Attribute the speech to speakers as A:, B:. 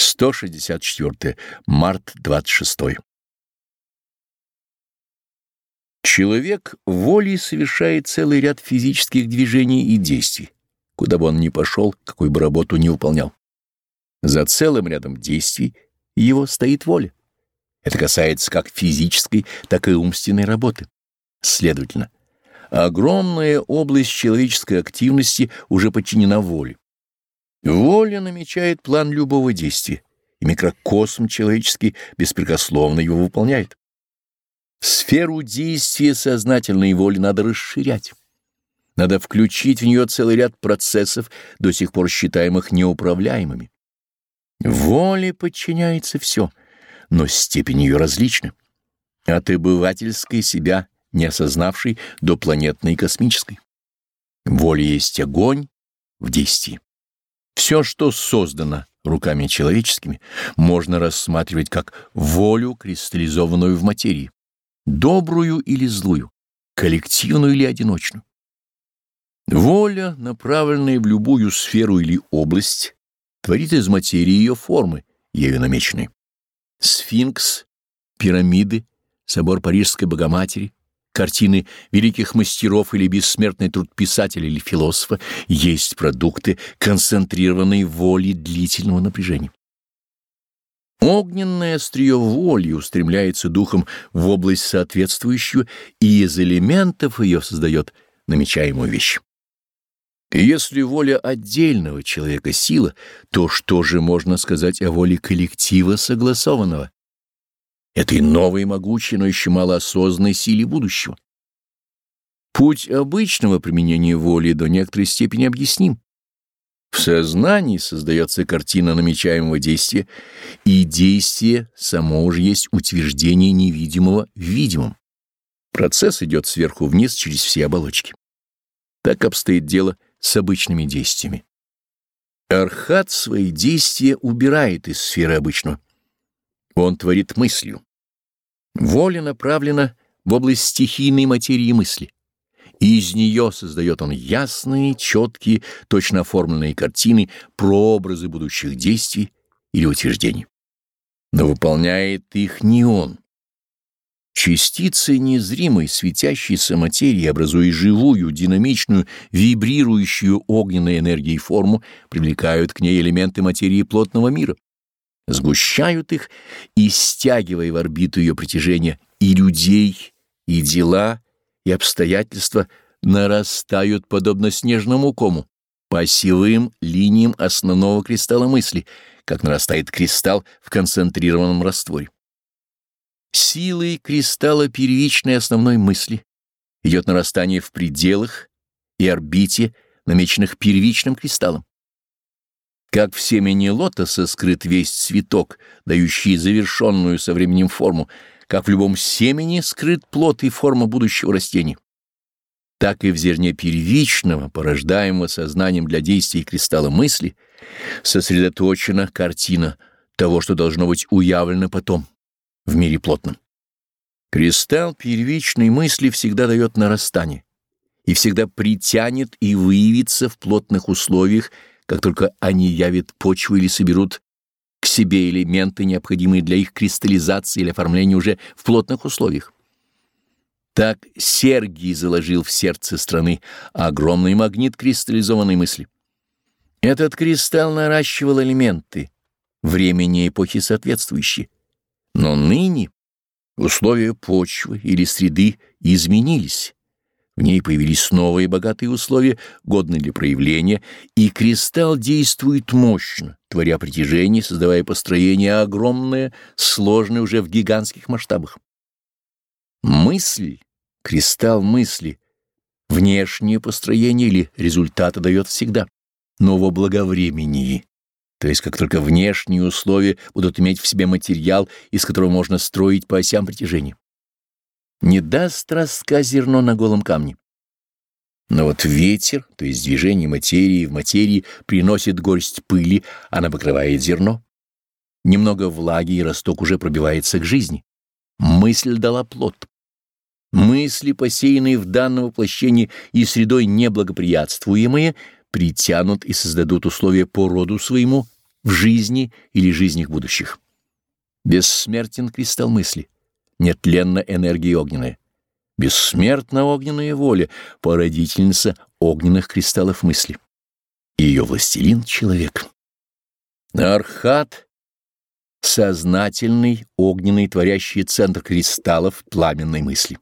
A: 164. Март 26. Человек волей совершает целый ряд физических движений и действий, куда бы он ни пошел, какую бы работу ни выполнял. За целым рядом действий его стоит воля. Это касается как физической, так и умственной работы. Следовательно, огромная область человеческой активности уже подчинена воле. Воля намечает план любого действия, и микрокосм человеческий беспрекословно его выполняет. Сферу действия сознательной воли надо расширять. Надо включить в нее целый ряд процессов, до сих пор считаемых неуправляемыми. Воле подчиняется все, но степень ее различна. От обывательской себя, не осознавшей, до планетной и космической. Воля есть огонь в действии. Все, что создано руками человеческими, можно рассматривать как волю, кристаллизованную в материи, добрую или злую, коллективную или одиночную. Воля, направленная в любую сферу или область, творит из материи ее формы, ею намеченные. Сфинкс, пирамиды, собор Парижской Богоматери, картины великих мастеров или бессмертный труд писателя или философа есть продукты концентрированной воли длительного напряжения. Огненное острие воли устремляется духом в область соответствующую и из элементов ее создает намечаемую вещь. И если воля отдельного человека — сила, то что же можно сказать о воле коллектива согласованного? Этой новой могучей, но еще малоосознанной силе будущего. Путь обычного применения воли до некоторой степени объясним. В сознании создается картина намечаемого действия, и действие само уже есть утверждение невидимого в видимом. Процесс идет сверху вниз через все оболочки. Так обстоит дело с обычными действиями. Архат свои действия убирает из сферы обычного. Он творит мыслью. Воля направлена в область стихийной материи мысли, и из нее создает он ясные, четкие, точно оформленные картины, прообразы будущих действий или утверждений. Но выполняет их не он. Частицы незримой светящейся материи, образуя живую, динамичную, вибрирующую огненной энергией форму, привлекают к ней элементы материи плотного мира сгущают их и, стягивая в орбиту ее притяжения, и людей, и дела, и обстоятельства нарастают подобно снежному кому по осевым линиям основного кристалла мысли, как нарастает кристалл в концентрированном растворе. Силой кристалла первичной основной мысли идет нарастание в пределах и орбите, намеченных первичным кристаллом. Как в семени лотоса скрыт весь цветок, дающий завершенную со временем форму, как в любом семени скрыт плод и форма будущего растения. Так и в зерне первичного, порождаемого сознанием для действий кристалла мысли, сосредоточена картина того, что должно быть уявлено потом, в мире плотном. Кристалл первичной мысли всегда дает нарастание и всегда притянет и выявится в плотных условиях как только они явят почву или соберут к себе элементы, необходимые для их кристаллизации или оформления уже в плотных условиях. Так Сергий заложил в сердце страны огромный магнит кристаллизованной мысли. Этот кристалл наращивал элементы, времени и эпохи соответствующие. Но ныне условия почвы или среды изменились в ней появились новые богатые условия, годные для проявления, и кристалл действует мощно, творя притяжение, создавая построение огромное, сложное уже в гигантских масштабах. Мысль, кристалл мысли, внешнее построение или результаты дает всегда, но во благовремении. То есть как только внешние условия будут иметь в себе материал, из которого можно строить по осям притяжения. Не даст ростка зерно на голом камне. Но вот ветер, то есть движение материи в материи, приносит горсть пыли, она покрывает зерно. Немного влаги, и росток уже пробивается к жизни. Мысль дала плод. Мысли, посеянные в данном воплощении и средой неблагоприятствуемые, притянут и создадут условия по роду своему в жизни или жизнях будущих. Бессмертен кристалл мысли, нетленна энергия огненная. Бессмертна огненная воля, породительница огненных кристаллов мысли. Ее властелин — человек. Архат — сознательный, огненный, творящий центр кристаллов пламенной мысли.